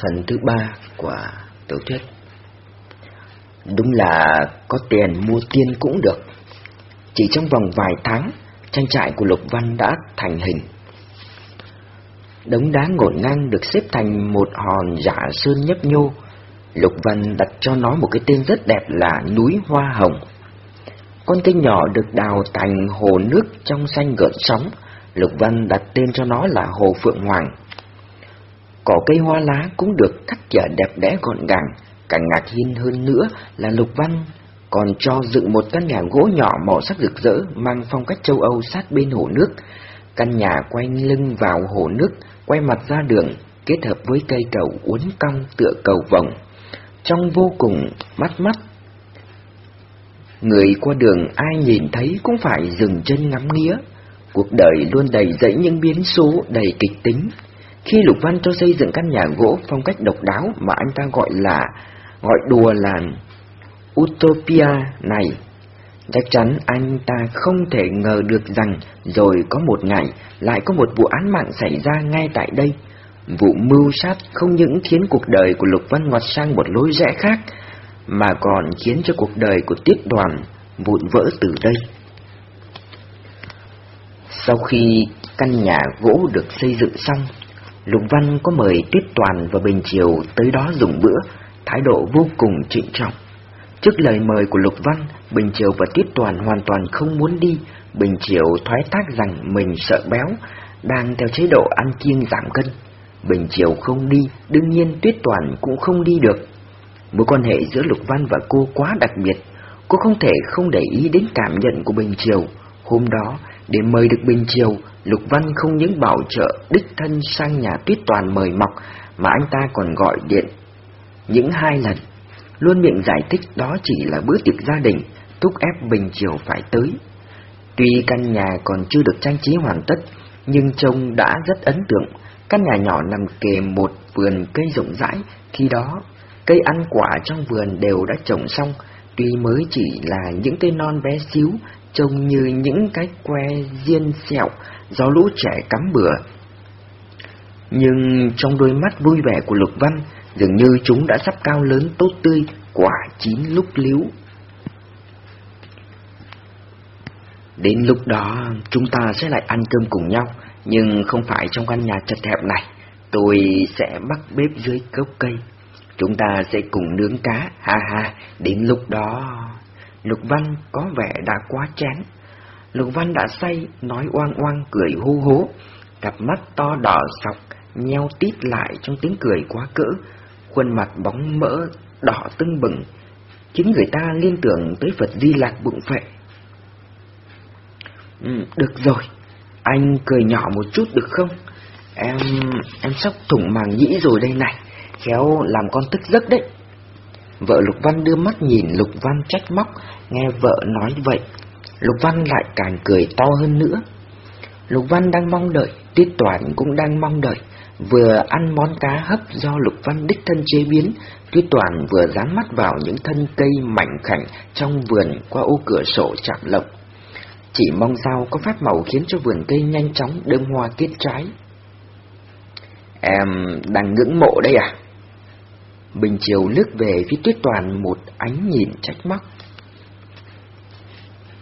phần thứ ba của tiểu thuyết. Đúng là có tiền mua tiên cũng được. Chỉ trong vòng vài tháng, trang trại của Lục Văn đã thành hình. Đống đá ngổn ngang được xếp thành một hòn giả sơn nhấp nhô. Lục Văn đặt cho nó một cái tên rất đẹp là núi Hoa Hồng. Con kênh nhỏ được đào thành hồ nước trong xanh gợn sóng, Lục Văn đặt tên cho nó là Hồ Phượng Hoàng. Cỏ cây hoa lá cũng được cắt tỉa đẹp đẽ gọn gàng, càng ngạc nhiên hơn nữa là Lục Văn còn cho dựng một căn nhà gỗ nhỏ màu sắc rực rỡ mang phong cách châu Âu sát bên hồ nước. Căn nhà quay lưng vào hồ nước, quay mặt ra đường, kết hợp với cây cầu uốn cong tựa cầu vồng. Trong vô cùng mắt mắt. Người qua đường ai nhìn thấy cũng phải dừng chân ngắm nghía. Cuộc đời luôn đầy dẫy những biến số đầy kịch tính. Khi Lục Văn cho xây dựng căn nhà gỗ phong cách độc đáo mà anh ta gọi là, gọi đùa là Utopia này, chắc chắn anh ta không thể ngờ được rằng rồi có một ngày lại có một vụ án mạng xảy ra ngay tại đây. Vụ mưu sát không những khiến cuộc đời của Lục Văn ngoặt sang một lối rẽ khác, mà còn khiến cho cuộc đời của Tiết Đoàn vụn vỡ từ đây. Sau khi căn nhà gỗ được xây dựng xong, Lục Văn có mời Tiết Toàn và Bình Triều tới đó dùng bữa, thái độ vô cùng trịnh trọng. Trước lời mời của Lục Văn, Bình Triều và Tiết Toàn hoàn toàn không muốn đi. Bình Triều thoái thác rằng mình sợ béo, đang theo chế độ ăn kiêng giảm cân. Bình Triều không đi, đương nhiên Tuyết Toàn cũng không đi được. Mối quan hệ giữa Lục Văn và cô quá đặc biệt, cô không thể không để ý đến cảm nhận của Bình Triều. Hôm đó, để mời được Bình Triều, Lục Văn không những bảo trợ đích thân sang nhà Tuyết Toàn mời mọc, mà anh ta còn gọi điện những hai lần. Luôn miệng giải thích đó chỉ là bữa tiệc gia đình, thúc ép Bình Triều phải tới. Tuy căn nhà còn chưa được trang trí hoàn tất, nhưng trông đã rất ấn tượng. Căn nhà nhỏ nằm kề một vườn cây rộng rãi, khi đó cây ăn quả trong vườn đều đã trồng xong, tuy mới chỉ là những cây non bé xíu, trông như những cái que diên sẹo do lũ trẻ cắm bừa. Nhưng trong đôi mắt vui vẻ của Lục Văn, dường như chúng đã sắp cao lớn tốt tươi, quả chín lúc liếu. Đến lúc đó, chúng ta sẽ lại ăn cơm cùng nhau, nhưng không phải trong căn nhà chật hẹp này. Tôi sẽ bắt bếp dưới gốc cây. Chúng ta sẽ cùng nướng cá, ha ha, đến lúc đó... Lục Văn có vẻ đã quá chán. Lục Văn đã say, nói oang oang cười hô hố, cặp mắt to đỏ sọc, nheo tít lại trong tiếng cười quá cỡ, khuôn mặt bóng mỡ, đỏ tưng bừng, khiến người ta liên tưởng tới Phật Di Lạc bụng phệ. Ừ, được rồi, anh cười nhỏ một chút được không? Em, em sắp thủng màng nhĩ rồi đây này, khéo làm con tức giấc đấy. Vợ Lục Văn đưa mắt nhìn Lục Văn trách móc, nghe vợ nói vậy. Lục Văn lại càng cười to hơn nữa. Lục Văn đang mong đợi, Tiết Toàn cũng đang mong đợi. Vừa ăn món cá hấp do Lục Văn đích thân chế biến, Tiết Toàn vừa dán mắt vào những thân cây mảnh khảnh trong vườn qua ô cửa sổ chạm lộc. Chỉ mong sao có phép màu khiến cho vườn cây nhanh chóng đơm hoa kết trái. Em đang ngưỡng mộ đây à? Bình Triều lướt về phía Tuyết Toàn một ánh nhìn trách móc.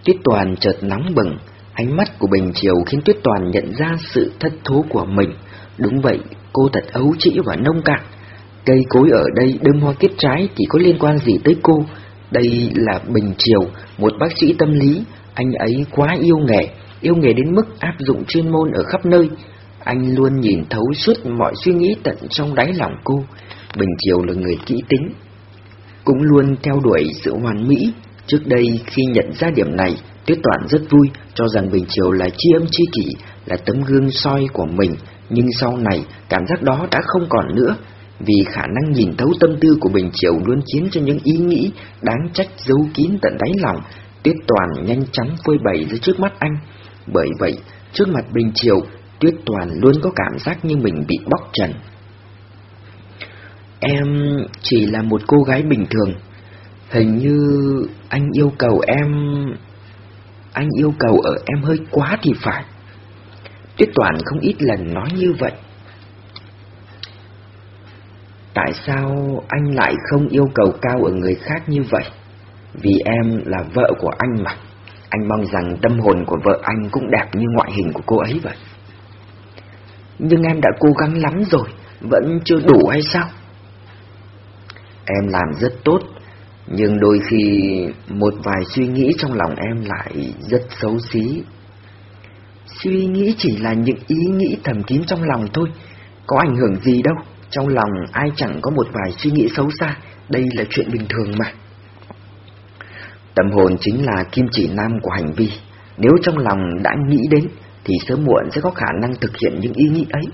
Tuyết Toàn chợt nóng bừng, ánh mắt của Bình Triều khiến Tuyết Toàn nhận ra sự thất thố của mình. Đúng vậy, cô thật ấu trĩ và nông cạn. Cây cối ở đây đơm hoa kết trái thì có liên quan gì tới cô? Đây là Bình Triều, một bác sĩ tâm lý, anh ấy quá yêu nghề, yêu nghề đến mức áp dụng chuyên môn ở khắp nơi. Anh luôn nhìn thấu suốt mọi suy nghĩ tận trong đáy lòng cô. Bình Triều là người kỹ tính, cũng luôn theo đuổi sự hoàn mỹ. Trước đây khi nhận ra điểm này, Tuyết Toàn rất vui, cho rằng Bình Triều là chi âm chi kỷ, là tấm gương soi của mình, nhưng sau này cảm giác đó đã không còn nữa, vì khả năng nhìn thấu tâm tư của Bình Triều luôn khiến cho những ý nghĩ đáng trách giấu kín tận đáy lòng, Tuyết Toàn nhanh chóng phơi bày ra trước mắt anh. Bởi vậy, trước mặt Bình Triều, Tuyết Toàn luôn có cảm giác như mình bị bóc trần. Em chỉ là một cô gái bình thường. Hình như anh yêu cầu em... Anh yêu cầu ở em hơi quá thì phải. Tuyết Toàn không ít lần nói như vậy. Tại sao anh lại không yêu cầu cao ở người khác như vậy? Vì em là vợ của anh mà. Anh mong rằng tâm hồn của vợ anh cũng đẹp như ngoại hình của cô ấy vậy. Nhưng em đã cố gắng lắm rồi, vẫn chưa đủ hay sao? Em làm rất tốt, nhưng đôi khi một vài suy nghĩ trong lòng em lại rất xấu xí. Suy nghĩ chỉ là những ý nghĩ thầm kín trong lòng thôi, có ảnh hưởng gì đâu. Trong lòng ai chẳng có một vài suy nghĩ xấu xa, đây là chuyện bình thường mà. Tâm hồn chính là kim chỉ nam của hành vi, nếu trong lòng đã nghĩ đến thì sớm muộn sẽ có khả năng thực hiện những ý nghĩ ấy.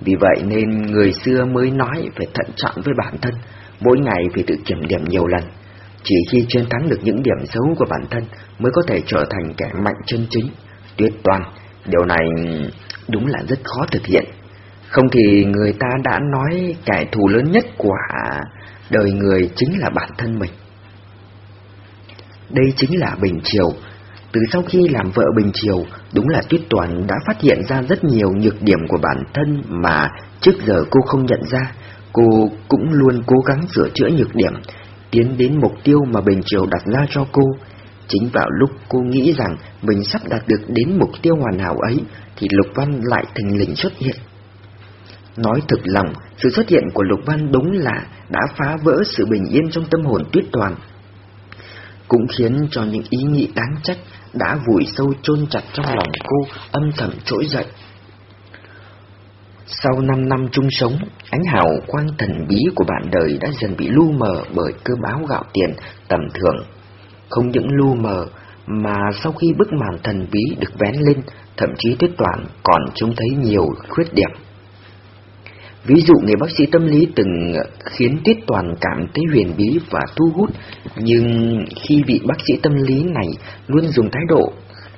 Vì vậy nên người xưa mới nói phải thận trọng với bản thân, mỗi ngày phải tự kiểm điểm nhiều lần. Chỉ khi chiến thắng được những điểm xấu của bản thân mới có thể trở thành kẻ mạnh chân chính, tuyệt toàn. Điều này đúng là rất khó thực hiện. Không thì người ta đã nói kẻ thù lớn nhất của đời người chính là bản thân mình. Đây chính là Bình Triều. Từ sau khi làm vợ Bình Triều, đúng là Tuyết Toàn đã phát hiện ra rất nhiều nhược điểm của bản thân mà trước giờ cô không nhận ra. Cô cũng luôn cố gắng sửa chữa nhược điểm, tiến đến mục tiêu mà Bình Triều đặt ra cho cô. Chính vào lúc cô nghĩ rằng mình sắp đạt được đến mục tiêu hoàn hảo ấy, thì Lục Văn lại thình lình xuất hiện. Nói thực lòng, sự xuất hiện của Lục Văn đúng là đã phá vỡ sự bình yên trong tâm hồn tuyết toàn. Cũng khiến cho những ý nghĩ đáng trách đã vùi sâu chôn chặt trong lòng cô âm thầm trỗi dậy. Sau 5 năm chung sống, ánh hào quang thần bí của bạn đời đã dần bị lu mờ bởi cơ báo gạo tiền tầm thường. Không những lu mờ, mà sau khi bức màn thần bí được vén lên, thậm chí tuyết toàn còn trông thấy nhiều khuyết điểm. Ví dụ người bác sĩ tâm lý từng khiến Tuyết Toàn cảm thấy huyền bí và thu hút, nhưng khi vị bác sĩ tâm lý này luôn dùng thái độ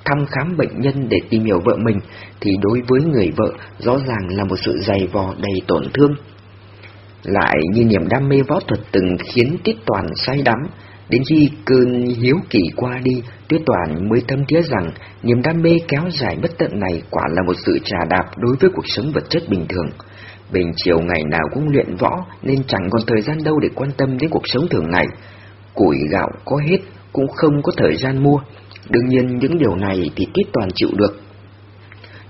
thăm khám bệnh nhân để tìm hiểu vợ mình, thì đối với người vợ rõ ràng là một sự dày vò đầy tổn thương. Lại như niềm đam mê võ thuật từng khiến Tiết Toàn say đắm, đến khi cơn hiếu kỳ qua đi, Tiết Toàn mới thâm thiết rằng niềm đam mê kéo dài bất tận này quả là một sự trà đạp đối với cuộc sống vật chất bình thường. Bình chiều ngày nào cũng luyện võ nên chẳng còn thời gian đâu để quan tâm đến cuộc sống thường ngày. Củi gạo có hết cũng không có thời gian mua. Đương nhiên những điều này thì Tuyết Toàn chịu được.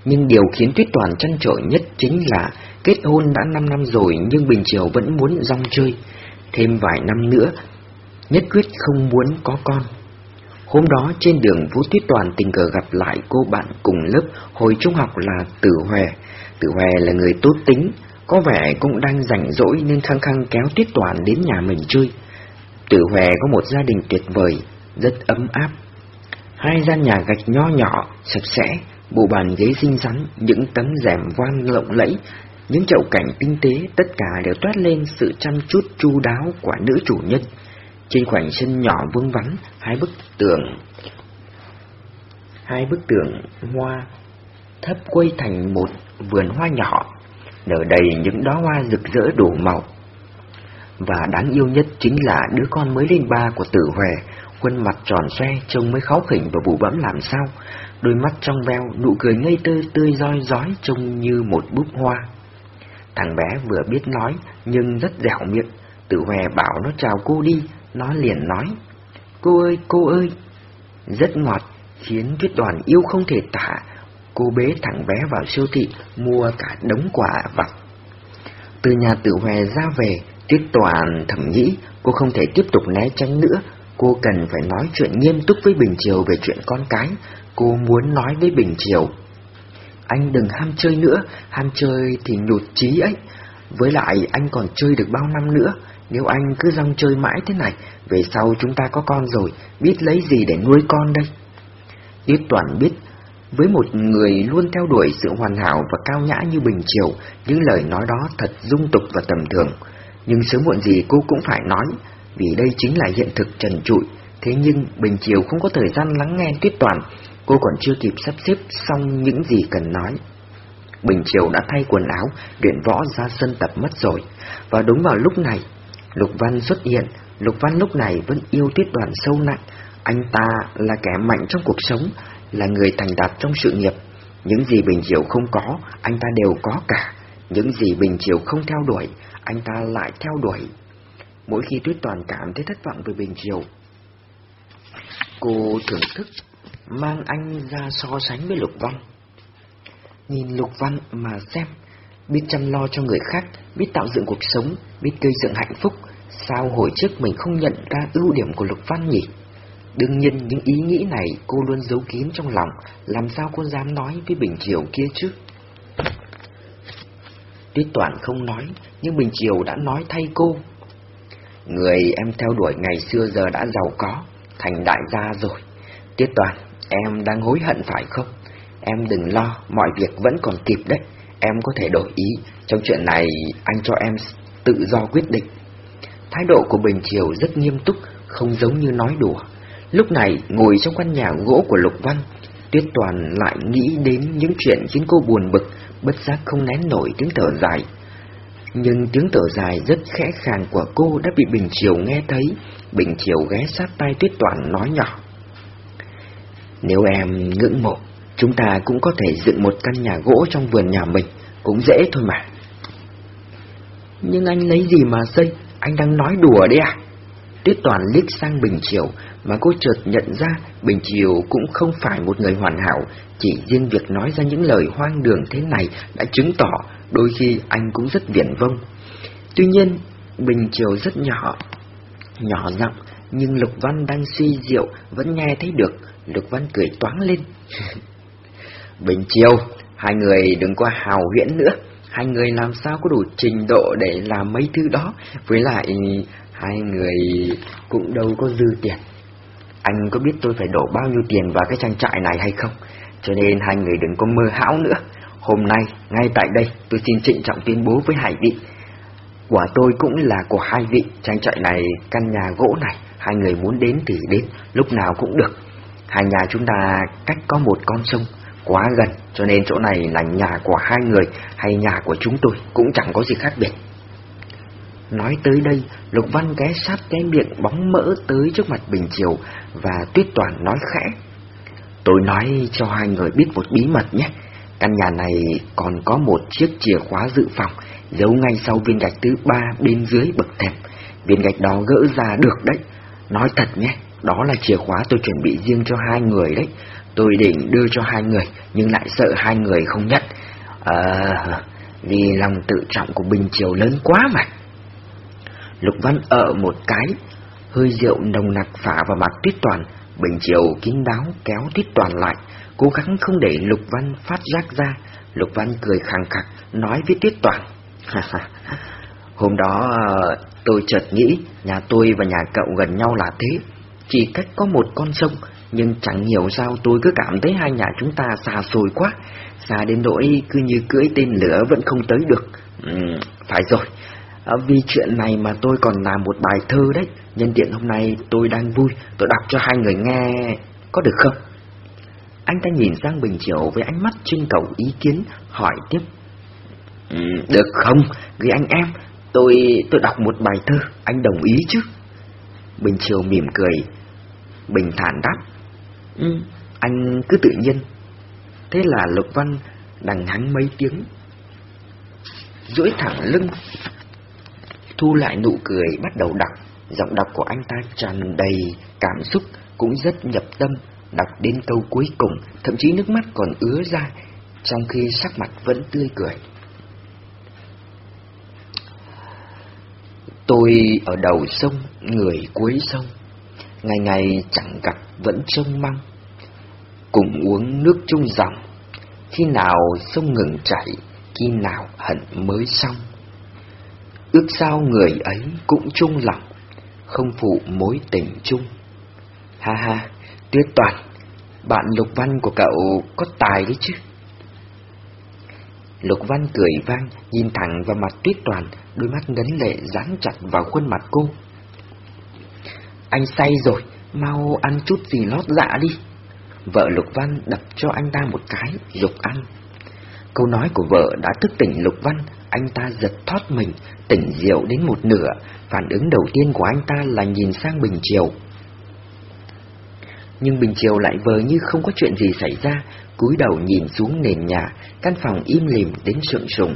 Nhưng điều khiến Tuyết Toàn chăn trở nhất chính là kết hôn đã 5 năm rồi nhưng Bình Triều vẫn muốn rong chơi. Thêm vài năm nữa, nhất quyết không muốn có con. Hôm đó trên đường Vũ Tuyết Toàn tình cờ gặp lại cô bạn cùng lớp hồi trung học là Tử Hòe. Tử Hòe là người tốt tính, có vẻ cũng đang rảnh rỗi nên khăng khăng kéo Tuyết Toàn đến nhà mình chơi. Tử Hòe có một gia đình tuyệt vời, rất ấm áp. Hai gian nhà gạch nho nhỏ, sạch sẽ, bộ bàn ghế xinh xắn, những tấm rèm voan lộng lẫy, những chậu cảnh tinh tế, tất cả đều toát lên sự chăm chút chu đáo của nữ chủ nhân. Trên khoảnh sân nhỏ vương vắn, hai bức tường hai bức tường hoa thấp quây thành một vườn hoa nhỏ nở đầy những đóa hoa rực rỡ đủ màu. Và đáng yêu nhất chính là đứa con mới lên ba của tử Huệ, khuôn mặt tròn xoe trông mới kháu khỉnh và bụ bẫm làm sao, đôi mắt trong veo, nụ cười ngây tươi tươi roi rói trông như một búp hoa. Thằng bé vừa biết nói nhưng rất dẻo miệng, tử hòe bảo nó chào cô đi, nó liền nói, cô ơi, cô ơi, rất ngọt, khiến tuyết đoàn yêu không thể tả, cô bế thằng bé vào siêu thị mua cả đống quả vặt. Từ nhà tử hòe ra về, Tuyết Toàn thầm nghĩ cô không thể tiếp tục né tránh nữa, cô cần phải nói chuyện nghiêm túc với Bình Triều về chuyện con cái, cô muốn nói với Bình Triều. Anh đừng ham chơi nữa, ham chơi thì nhụt chí ấy, với lại anh còn chơi được bao năm nữa, nếu anh cứ rong chơi mãi thế này, về sau chúng ta có con rồi, biết lấy gì để nuôi con đây? Yết Toàn biết với một người luôn theo đuổi sự hoàn hảo và cao nhã như Bình Triều, những lời nói đó thật dung tục và tầm thường. Nhưng sớm muộn gì cô cũng phải nói, vì đây chính là hiện thực trần trụi. Thế nhưng Bình chiều không có thời gian lắng nghe tuyết toàn, cô còn chưa kịp sắp xếp xong những gì cần nói. Bình chiều đã thay quần áo, luyện võ ra sân tập mất rồi. Và đúng vào lúc này, Lục Văn xuất hiện, Lục Văn lúc này vẫn yêu tuyết đoàn sâu nặng. Anh ta là kẻ mạnh trong cuộc sống, là người thành đạt trong sự nghiệp. Những gì Bình chiều không có, anh ta đều có cả. Những gì Bình Chiều không theo đuổi, anh ta lại theo đuổi. Mỗi khi Tuyết Toàn cảm thấy thất vọng về Bình Chiều, cô thưởng thức mang anh ra so sánh với Lục Văn. Nhìn Lục Văn mà xem, biết chăm lo cho người khác, biết tạo dựng cuộc sống, biết gây dựng hạnh phúc, sao hồi trước mình không nhận ra ưu điểm của Lục Văn nhỉ? Đương nhiên những ý nghĩ này cô luôn giấu kín trong lòng, làm sao cô dám nói với Bình Triều kia chứ? Tuyết Toàn không nói, nhưng Bình Triều đã nói thay cô. Người em theo đuổi ngày xưa giờ đã giàu có, thành đại gia rồi. Tiết Toàn, em đang hối hận phải không? Em đừng lo, mọi việc vẫn còn kịp đấy. Em có thể đổi ý, trong chuyện này anh cho em tự do quyết định. Thái độ của Bình Triều rất nghiêm túc, không giống như nói đùa. Lúc này, ngồi trong căn nhà gỗ của Lục Văn, Tuyết Toàn lại nghĩ đến những chuyện khiến cô buồn bực, bất giác không nén nổi tiếng thở dài. Nhưng tiếng thở dài rất khẽ khàng của cô đã bị Bình Triều nghe thấy. Bình Triều ghé sát tay Tuyết Toàn nói nhỏ. Nếu em ngưỡng mộ, chúng ta cũng có thể dựng một căn nhà gỗ trong vườn nhà mình, cũng dễ thôi mà. Nhưng anh lấy gì mà xây? Anh đang nói đùa đấy à? Tuyết Toàn liếc sang Bình Triều, mà cô chợt nhận ra Bình Triều cũng không phải một người hoàn hảo, chỉ riêng việc nói ra những lời hoang đường thế này đã chứng tỏ đôi khi anh cũng rất viển vông. Tuy nhiên, Bình Triều rất nhỏ, nhỏ giọng, nhưng Lục Văn đang suy diệu vẫn nghe thấy được, Lục Văn cười toáng lên. Bình Triều, hai người đừng qua hào huyễn nữa, hai người làm sao có đủ trình độ để làm mấy thứ đó, với lại hai người cũng đâu có dư tiền. Anh có biết tôi phải đổ bao nhiêu tiền vào cái trang trại này hay không? Cho nên hai người đừng có mơ hão nữa. Hôm nay, ngay tại đây, tôi xin trịnh trọng tuyên bố với hai vị. Của tôi cũng là của hai vị, trang trại này, căn nhà gỗ này, hai người muốn đến thì đến, lúc nào cũng được. Hai nhà chúng ta cách có một con sông, quá gần, cho nên chỗ này là nhà của hai người hay nhà của chúng tôi, cũng chẳng có gì khác biệt. Nói tới đây, Lục Văn ghé sát cái miệng bóng mỡ tới trước mặt Bình Triều và Tuyết Toàn nói khẽ. Tôi nói cho hai người biết một bí mật nhé. Căn nhà này còn có một chiếc chìa khóa dự phòng, giấu ngay sau viên gạch thứ ba bên dưới bậc thềm. Viên gạch đó gỡ ra được đấy. Nói thật nhé, đó là chìa khóa tôi chuẩn bị riêng cho hai người đấy. Tôi định đưa cho hai người, nhưng lại sợ hai người không nhận. À, vì lòng tự trọng của Bình Triều lớn quá mà. Lục Văn ở một cái, hơi rượu nồng nặc phả vào mặt Tuyết Toàn, Bình Triều kín đáo kéo Tuyết Toàn lại, cố gắng không để Lục Văn phát giác ra. Lục Văn cười khẳng khặc, nói với Tuyết Toàn. Hôm đó ờ, tôi chợt nghĩ nhà tôi và nhà cậu gần nhau là thế, chỉ cách có một con sông, nhưng chẳng hiểu sao tôi cứ cảm thấy hai nhà chúng ta xa xôi quá, xa đến nỗi cứ như cưỡi tên lửa vẫn không tới được. Ừ, phải rồi, À, vì chuyện này mà tôi còn làm một bài thơ đấy Nhân tiện hôm nay tôi đang vui Tôi đọc cho hai người nghe Có được không? Anh ta nhìn sang Bình Triệu với ánh mắt trưng cầu ý kiến Hỏi tiếp. Ừ, Được không? gửi anh em Tôi tôi đọc một bài thơ Anh đồng ý chứ? Bình Chiều mỉm cười. Bình thản đáp. Ừ, Anh cứ tự nhiên. Thế là Lục Văn đằng hắng mấy tiếng. Duỗi thẳng lưng thu lại nụ cười bắt đầu đọc, giọng đọc của anh ta tràn đầy cảm xúc, cũng rất nhập tâm, đọc đến câu cuối cùng, thậm chí nước mắt còn ứa ra, trong khi sắc mặt vẫn tươi cười. Tôi ở đầu sông, người cuối sông, ngày ngày chẳng gặp vẫn trông măng, cùng uống nước chung dòng, khi nào sông ngừng chảy, khi nào hận mới xong. Ước sao người ấy cũng chung lòng, không phụ mối tình chung. Ha ha, tuyết toàn, bạn Lục Văn của cậu có tài đấy chứ. Lục Văn cười vang, nhìn thẳng vào mặt tuyết toàn, đôi mắt ngấn lệ dán chặt vào khuôn mặt cô. Anh say rồi, mau ăn chút gì lót dạ đi. Vợ Lục Văn đập cho anh ta một cái, dục ăn. Câu nói của vợ đã thức tỉnh Lục Văn, anh ta giật thoát mình, tỉnh rượu đến một nửa, phản ứng đầu tiên của anh ta là nhìn sang Bình Triều. Nhưng Bình Triều lại vờ như không có chuyện gì xảy ra, cúi đầu nhìn xuống nền nhà, căn phòng im lìm đến sượng sùng.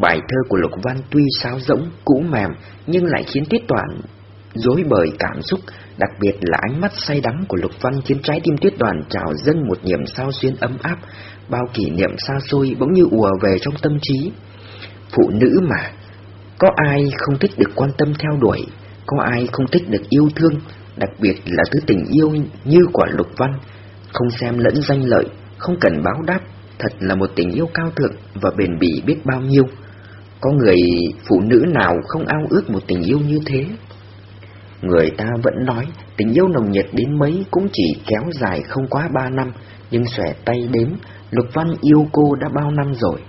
Bài thơ của Lục Văn tuy sáo rỗng, cũ mềm, nhưng lại khiến Tuyết Toàn dối bời cảm xúc, đặc biệt là ánh mắt say đắm của Lục Văn khiến trái tim Tuyết Đoàn trào dâng một niềm sao xuyên ấm áp, bao kỷ niệm xa xôi bỗng như ùa về trong tâm trí. Phụ nữ mà, có ai không thích được quan tâm theo đuổi, có ai không thích được yêu thương, đặc biệt là thứ tình yêu như của Lục Văn, không xem lẫn danh lợi, không cần báo đáp, thật là một tình yêu cao thượng và bền bỉ biết bao nhiêu. Có người phụ nữ nào không ao ước một tình yêu như thế? Người ta vẫn nói tình yêu nồng nhiệt đến mấy cũng chỉ kéo dài không quá ba năm, nhưng xòe tay đếm, Lục Văn yêu cô đã bao năm rồi.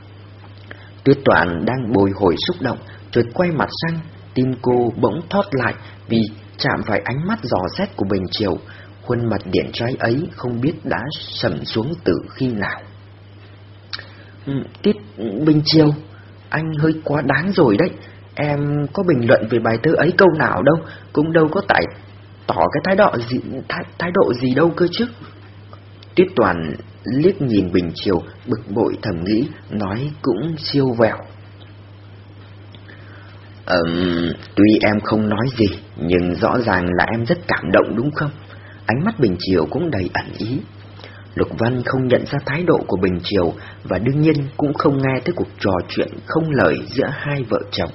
Tuyết Toàn đang bồi hồi xúc động, chợt quay mặt sang, tim cô bỗng thoát lại vì chạm phải ánh mắt dò xét của Bình Triều, khuôn mặt điện trai ấy không biết đã sầm xuống từ khi nào. Ừ, Tiết Bình Triều, anh hơi quá đáng rồi đấy, em có bình luận về bài thơ ấy câu nào đâu, cũng đâu có tại tỏ cái thái độ gì thái, thái độ gì đâu cơ chứ. Tiết Toàn liếc nhìn Bình Triều, bực bội thầm nghĩ, nói cũng siêu vẹo. Ừm, tuy em không nói gì, nhưng rõ ràng là em rất cảm động đúng không? Ánh mắt Bình Triều cũng đầy ẩn ý. Lục Văn không nhận ra thái độ của Bình Triều và đương nhiên cũng không nghe tới cuộc trò chuyện không lời giữa hai vợ chồng.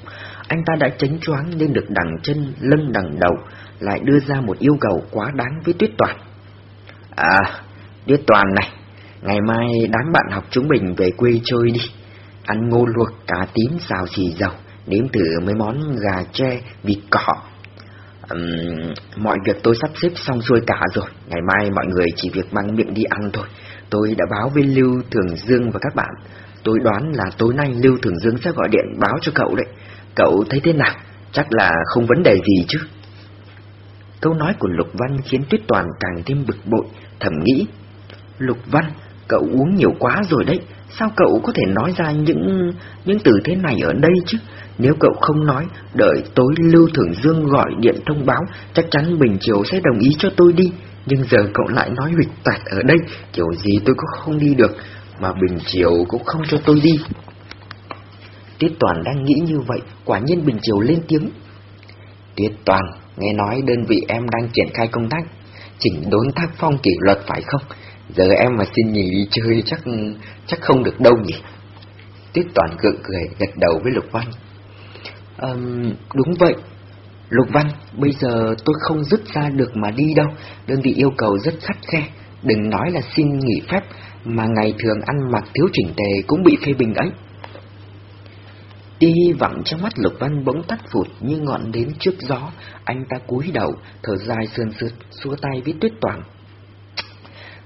Anh ta đã chấn choáng nên được đằng chân lưng đằng đầu, lại đưa ra một yêu cầu quá đáng với Tuyết Toàn. À, Tuyết Toàn này, ngày mai đám bạn học chúng mình về quê chơi đi. Ăn ngô luộc, cá tím, xào xì dầu, nếm thử mấy món gà tre, vịt cỏ. Uhm, mọi việc tôi sắp xếp xong xuôi cả rồi, ngày mai mọi người chỉ việc mang miệng đi ăn thôi. Tôi đã báo với Lưu Thường Dương và các bạn. Tôi đoán là tối nay Lưu Thường Dương sẽ gọi điện báo cho cậu đấy. Cậu thấy thế nào? Chắc là không vấn đề gì chứ. Câu nói của Lục Văn khiến Tuyết Toàn càng thêm bực bội, thầm nghĩ. Lục Văn, cậu uống nhiều quá rồi đấy, sao cậu có thể nói ra những những từ thế này ở đây chứ? Nếu cậu không nói, đợi tối Lưu thưởng Dương gọi điện thông báo, chắc chắn Bình Triều sẽ đồng ý cho tôi đi. Nhưng giờ cậu lại nói huyệt tạch ở đây, kiểu gì tôi cũng không đi được, mà Bình Triều cũng không cho tôi đi. Tiết Toàn đang nghĩ như vậy, quả nhiên Bình Triều lên tiếng. Tiết Toàn, nghe nói đơn vị em đang triển khai công tác, chỉnh đốn tác phong kỷ luật phải không? Giờ em mà xin nghỉ đi chơi chắc chắc không được đâu nhỉ? Tiết Toàn gượng cười, gật đầu với Lục Văn. Um, đúng vậy. Lục Văn, bây giờ tôi không dứt ra được mà đi đâu, đơn vị yêu cầu rất khắt khe, đừng nói là xin nghỉ phép, mà ngày thường ăn mặc thiếu chỉnh tề cũng bị phê bình ấy. Đi vọng trong mắt Lục Văn bỗng tắt phụt như ngọn đến trước gió, anh ta cúi đầu, thở dài sườn sượt, xua tay với Tuyết Toàn.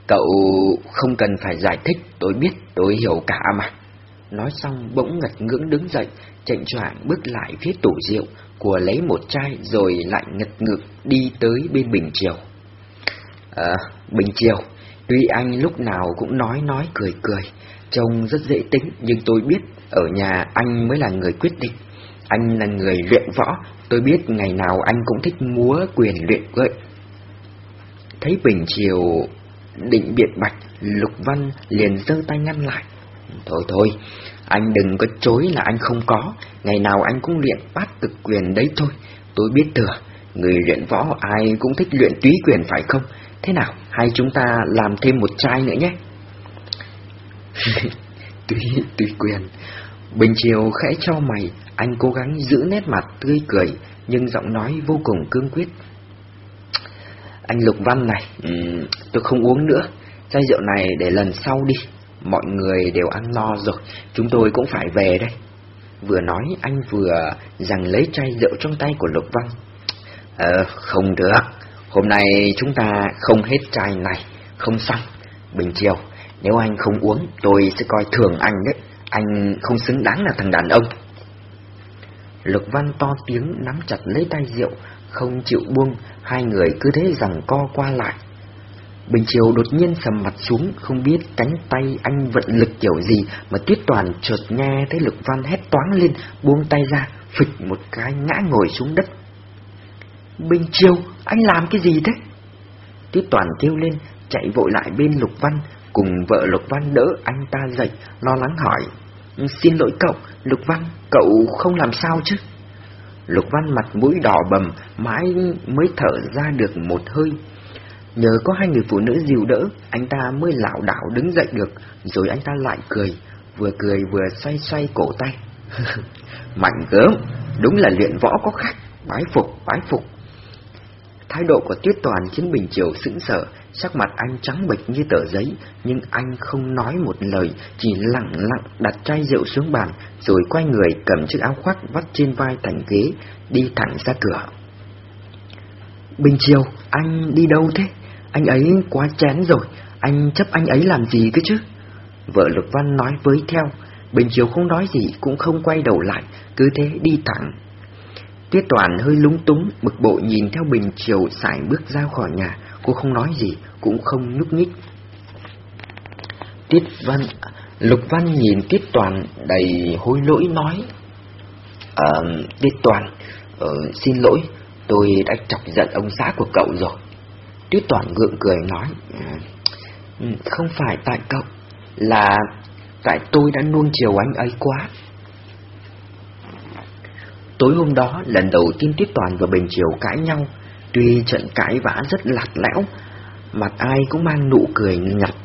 Cậu không cần phải giải thích, tôi biết, tôi hiểu cả mà. Nói xong bỗng ngật ngưỡng đứng dậy, chạy choạng bước lại phía tủ rượu, của lấy một chai rồi lại ngật ngược đi tới bên Bình Triều. À, Bình Triều, tuy anh lúc nào cũng nói nói cười cười, trông rất dễ tính nhưng tôi biết ở nhà anh mới là người quyết định. Anh là người luyện võ, tôi biết ngày nào anh cũng thích múa quyền luyện gợi. Thấy Bình Triều định biện bạch, Lục Văn liền giơ tay ngăn lại. Thôi thôi, anh đừng có chối là anh không có, ngày nào anh cũng luyện bát cực quyền đấy thôi. Tôi biết thừa, người luyện võ ai cũng thích luyện túy quyền phải không? Thế nào, hai chúng ta làm thêm một chai nữa nhé. túy, túy quyền. Bình chiều khẽ cho mày, anh cố gắng giữ nét mặt tươi cười, nhưng giọng nói vô cùng cương quyết. Anh Lục Văn này, um, tôi không uống nữa, chai rượu này để lần sau đi. Mọi người đều ăn no rồi, chúng tôi cũng phải về đây. Vừa nói anh vừa rằng lấy chai rượu trong tay của Lục Văn. Ờ, không được, hôm nay chúng ta không hết chai này, không xong. Bình chiều, nếu anh không uống, tôi sẽ coi thường anh đấy. Anh không xứng đáng là thằng đàn ông. Lục Văn to tiếng nắm chặt lấy tay rượu, không chịu buông, hai người cứ thế rằng co qua lại. Bình Triều đột nhiên sầm mặt xuống, không biết cánh tay anh vận lực kiểu gì mà Tuyết Toàn chợt nghe thấy Lục Văn hét toáng lên, buông tay ra, phịch một cái ngã ngồi xuống đất. Bình Triều, anh làm cái gì thế? Tuyết Toàn kêu lên, chạy vội lại bên Lục Văn, cùng vợ Lục Văn đỡ anh ta dậy, lo lắng hỏi. Ừ, xin lỗi cậu, Lục Văn, cậu không làm sao chứ? Lục Văn mặt mũi đỏ bầm, mãi mới thở ra được một hơi. Nhờ có hai người phụ nữ dìu đỡ, anh ta mới lảo đảo đứng dậy được, rồi anh ta lại cười, vừa cười vừa xoay xoay cổ tay. Mạnh gớm, đúng là luyện võ có khác, bái phục, bái phục. Thái độ của Tuyết Toàn khiến Bình Triều sững sờ, sắc mặt anh trắng bệch như tờ giấy, nhưng anh không nói một lời, chỉ lặng lặng đặt chai rượu xuống bàn, rồi quay người cầm chiếc áo khoác vắt trên vai thành ghế, đi thẳng ra cửa. Bình Triều, anh đi đâu thế? Anh ấy quá chén rồi, anh chấp anh ấy làm gì cơ chứ? Vợ Lục Văn nói với theo, Bình chiều không nói gì cũng không quay đầu lại, cứ thế đi thẳng. Tiết Toàn hơi lúng túng, bực bội nhìn theo Bình chiều sải bước ra khỏi nhà, cô không nói gì, cũng không nhúc nhích. Tiết Văn, Lục Văn nhìn Tiết Toàn đầy hối lỗi nói. à, Tiết Toàn, ờ, xin lỗi, tôi đã chọc giận ông xã của cậu rồi. Tiết Toàn gượng cười nói, à, không phải tại cậu, là tại tôi đã nuông chiều anh ấy quá. Tối hôm đó, lần đầu tiên Tiết Toàn và Bình Triều cãi nhau, tuy trận cãi vã rất lạt lẽo, mặt ai cũng mang nụ cười nhặt.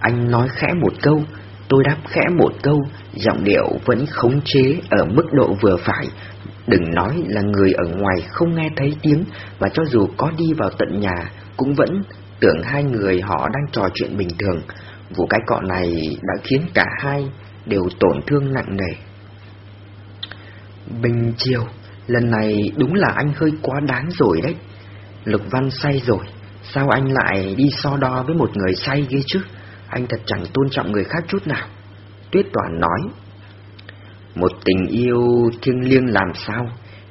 Anh nói khẽ một câu, tôi đáp khẽ một câu, giọng điệu vẫn khống chế ở mức độ vừa phải. Đừng nói là người ở ngoài không nghe thấy tiếng, và cho dù có đi vào tận nhà, cũng vẫn tưởng hai người họ đang trò chuyện bình thường. Vụ cái cọ này đã khiến cả hai đều tổn thương nặng nề. Bình chiều, lần này đúng là anh hơi quá đáng rồi đấy. Lục Văn say rồi, sao anh lại đi so đo với một người say ghê chứ? Anh thật chẳng tôn trọng người khác chút nào. Tuyết Toàn nói. Một tình yêu thiêng liêng làm sao,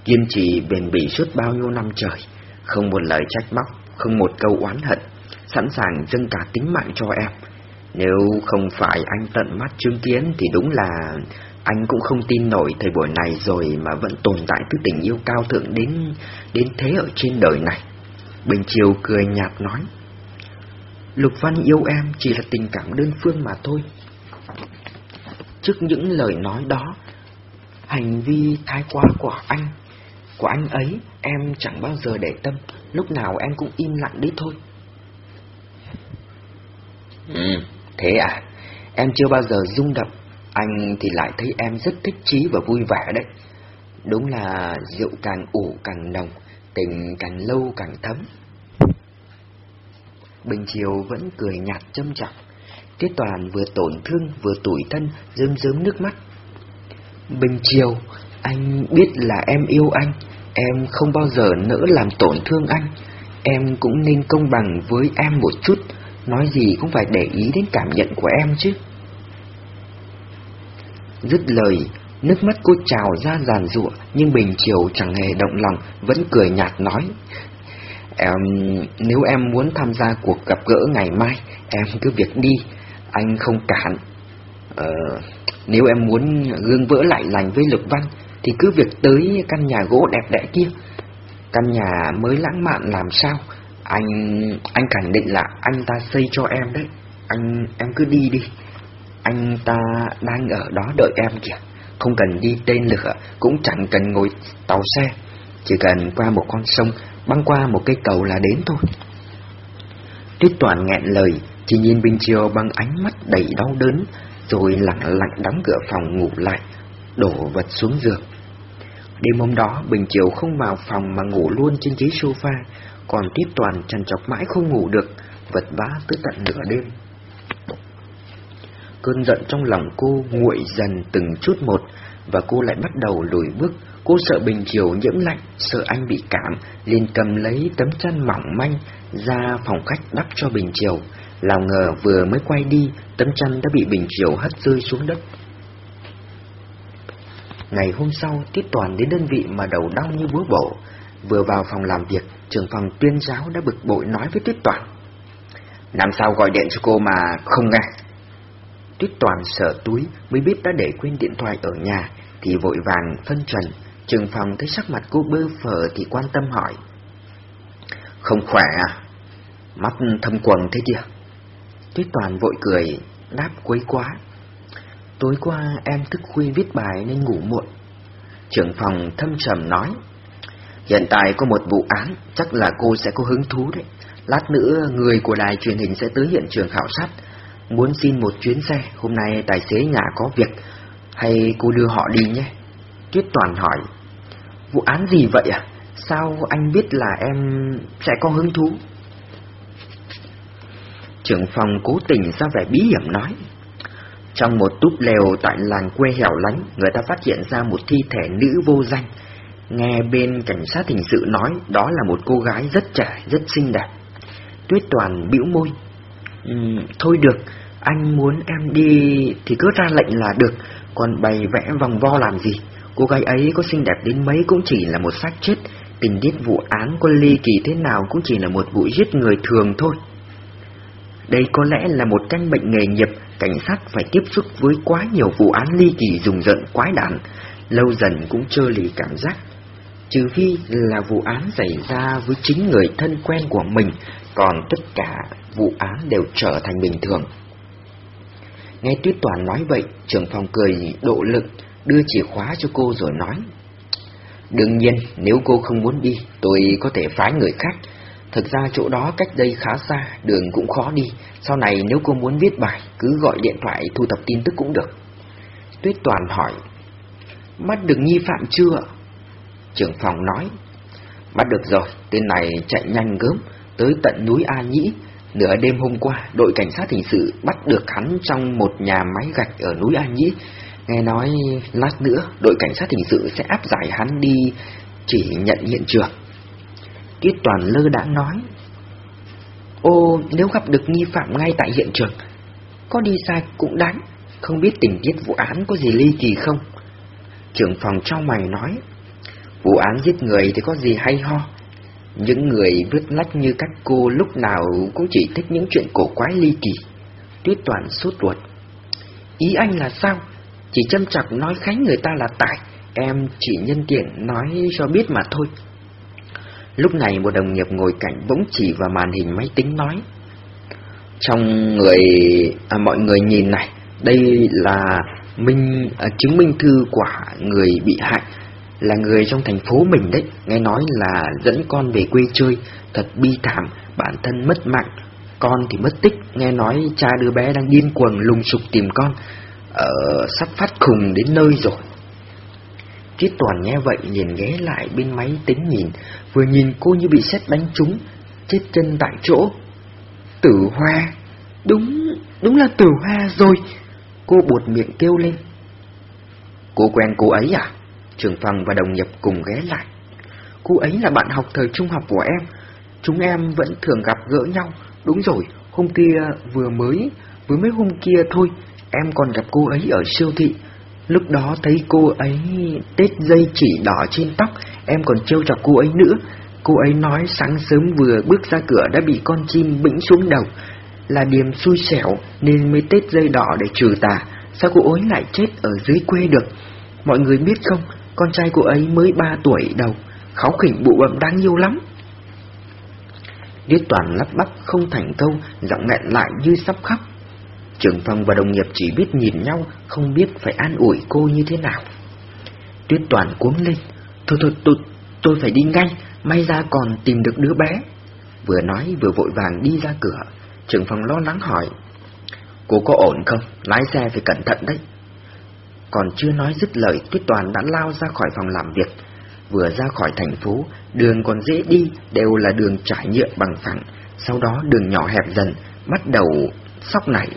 kiên trì bền bỉ suốt bao nhiêu năm trời, không một lời trách móc, không một câu oán hận, sẵn sàng dâng cả tính mạng cho em. Nếu không phải anh tận mắt chứng kiến thì đúng là anh cũng không tin nổi thời buổi này rồi mà vẫn tồn tại thứ tình yêu cao thượng đến đến thế ở trên đời này. Bình Chiều cười nhạt nói. Lục Văn yêu em chỉ là tình cảm đơn phương mà thôi. Trước những lời nói đó, hành vi thái quá của anh, của anh ấy em chẳng bao giờ để tâm, lúc nào em cũng im lặng đi thôi. Ừ, thế à, em chưa bao giờ rung động anh thì lại thấy em rất thích chí và vui vẻ đấy. Đúng là rượu càng ủ càng nồng, tình càng lâu càng thấm. Bình Chiều vẫn cười nhạt châm trọng. Tiết Toàn vừa tổn thương vừa tủi thân, rơm rớm nước mắt. Bình Chiều, anh biết là em yêu anh, em không bao giờ nỡ làm tổn thương anh. Em cũng nên công bằng với em một chút, nói gì cũng phải để ý đến cảm nhận của em chứ. Dứt lời, nước mắt cô trào ra giàn rụa, nhưng Bình Chiều chẳng hề động lòng, vẫn cười nhạt nói. Em, nếu em muốn tham gia cuộc gặp gỡ ngày mai, em cứ việc đi, anh không cản. Ờ, nếu em muốn gương vỡ lại lành với Lục Văn, thì cứ việc tới căn nhà gỗ đẹp đẽ kia. Căn nhà mới lãng mạn làm sao? Anh, anh khẳng định là anh ta xây cho em đấy. Anh, em cứ đi đi. Anh ta đang ở đó đợi em kìa Không cần đi tên lửa Cũng chẳng cần ngồi tàu xe Chỉ cần qua một con sông Băng qua một cây cầu là đến thôi. Tuyết Toàn nghẹn lời, Chỉ nhìn Bình Chiều bằng ánh mắt đầy đau đớn, Rồi lặng lặng đóng cửa phòng ngủ lại, Đổ vật xuống giường. Đêm hôm đó, Bình Chiều không vào phòng mà ngủ luôn trên ghế sofa, Còn Tuyết Toàn trằn trọc mãi không ngủ được, Vật vã tới tận nửa đêm. Cơn giận trong lòng cô nguội dần từng chút một, Và cô lại bắt đầu lùi bước Cô sợ Bình Chiều nhiễm lạnh, Sợ anh bị cảm, liền cầm lấy tấm chăn mỏng manh Ra phòng khách đắp cho Bình Chiều Lào ngờ vừa mới quay đi, Tấm chăn đã bị Bình Chiều hất rơi xuống đất. Ngày hôm sau Tiết Toàn đến đơn vị mà đầu đau như búa bổ. Vừa vào phòng làm việc, Trưởng phòng tuyên giáo đã bực bội nói với Tiết Toàn. Làm sao gọi điện cho cô mà không nghe? Tuyết Toàn sợ túi mới biết đã để quên điện thoại ở nhà, thì vội vàng phân trần. Trường phòng thấy sắc mặt cô bơ phờ thì quan tâm hỏi. Không khỏe à? Mắt thâm quầng thế kìa. Tuyết Toàn vội cười, đáp quấy quá. Tối qua em thức khuya viết bài nên ngủ muộn. Trưởng phòng thâm trầm nói. Hiện tại có một vụ án, chắc là cô sẽ có hứng thú đấy. Lát nữa người của đài truyền hình sẽ tới hiện trường khảo sát. Muốn xin một chuyến xe, hôm nay tài xế nhà có việc, hay cô đưa họ đi nhé. Tuyết Toàn hỏi. Vụ án gì vậy à? Sao anh biết là em sẽ có hứng thú? Trưởng phòng cố tình ra vẻ bí hiểm nói. Trong một túp lều tại làng quê hẻo lánh, người ta phát hiện ra một thi thể nữ vô danh. Nghe bên cảnh sát hình sự nói đó là một cô gái rất trẻ, rất xinh đẹp. Tuyết Toàn bĩu môi. Um, thôi được, anh muốn em đi thì cứ ra lệnh là được, còn bày vẽ vòng vo làm gì? Cô gái ấy có xinh đẹp đến mấy cũng chỉ là một xác chết, tình tiết vụ án có ly kỳ thế nào cũng chỉ là một vụ giết người thường thôi. Đây có lẽ là một căn bệnh nghề nghiệp, cảnh sát phải tiếp xúc với quá nhiều vụ án ly kỳ rùng rợn quái đản, lâu dần cũng trơ lì cảm giác. Trừ phi là vụ án xảy ra với chính người thân quen của mình, còn tất cả vụ án đều trở thành bình thường. Nghe Tuyết Toàn nói vậy, trưởng phòng cười độ lực, đưa chìa khóa cho cô rồi nói. Đương nhiên, nếu cô không muốn đi, tôi có thể phái người khác. Thực ra chỗ đó cách đây khá xa, đường cũng khó đi. Sau này nếu cô muốn viết bài, cứ gọi điện thoại thu thập tin tức cũng được. Tuyết Toàn hỏi, bắt được nghi phạm chưa? Trưởng phòng nói, bắt được rồi, tên này chạy nhanh gớm, tới tận núi A Nhĩ. Nửa đêm hôm qua, đội cảnh sát hình sự bắt được hắn trong một nhà máy gạch ở núi A Nhĩ. Nghe nói lát nữa đội cảnh sát hình sự sẽ áp giải hắn đi chỉ nhận hiện trường. Tiết Toàn lơ đã nói. Ô, nếu gặp được nghi phạm ngay tại hiện trường, có đi sai cũng đáng, không biết tình tiết vụ án có gì ly kỳ không? Trưởng phòng trong mày nói, vụ án giết người thì có gì hay ho. Những người vứt lách như các cô lúc nào cũng chỉ thích những chuyện cổ quái ly kỳ. Tuyết Toàn sốt ruột. Ý anh là sao? Chỉ châm chọc nói khánh người ta là tài, em chỉ nhân tiện nói cho biết mà thôi. Lúc này một đồng nghiệp ngồi cạnh bỗng chỉ vào màn hình máy tính nói. Trong người, à, mọi người nhìn này, đây là minh à, chứng minh thư của người bị hại, là người trong thành phố mình đấy, nghe nói là dẫn con về quê chơi, thật bi thảm, bản thân mất mạng, con thì mất tích, nghe nói cha đứa bé đang điên cuồng lùng sục tìm con, ở sắp phát khùng đến nơi rồi. Tiết Toàn nghe vậy liền ghé lại bên máy tính nhìn, vừa nhìn cô như bị sét đánh trúng, chết chân tại chỗ. Tử Hoa, đúng, đúng là Tử Hoa rồi. Cô buột miệng kêu lên. Cô quen cô ấy à? Trường phòng và đồng nghiệp cùng ghé lại. Cô ấy là bạn học thời trung học của em. Chúng em vẫn thường gặp gỡ nhau. Đúng rồi, hôm kia vừa mới, vừa mới hôm kia thôi, em còn gặp cô ấy ở siêu thị. Lúc đó thấy cô ấy tết dây chỉ đỏ trên tóc, em còn trêu chọc cô ấy nữa. Cô ấy nói sáng sớm vừa bước ra cửa đã bị con chim bĩnh xuống đầu. Là điểm xui xẻo nên mới tết dây đỏ để trừ tà. Sao cô ấy lại chết ở dưới quê được? Mọi người biết không, con trai cô ấy mới ba tuổi đầu, kháu khỉnh bụ bậm đáng yêu lắm. Điết toàn lắp bắp không thành câu, giọng nghẹn lại như sắp khóc. Trưởng phòng và đồng nghiệp chỉ biết nhìn nhau, không biết phải an ủi cô như thế nào. Tuyết toàn cuống lên. Thôi thôi, tôi, tôi phải đi ngay, may ra còn tìm được đứa bé. Vừa nói vừa vội vàng đi ra cửa, trưởng phòng lo lắng hỏi. Cô có ổn không? Lái xe phải cẩn thận đấy. Còn chưa nói dứt lời, Tuyết Toàn đã lao ra khỏi phòng làm việc. Vừa ra khỏi thành phố, đường còn dễ đi, đều là đường trải nhựa bằng phẳng. Sau đó đường nhỏ hẹp dần, bắt đầu sóc nảy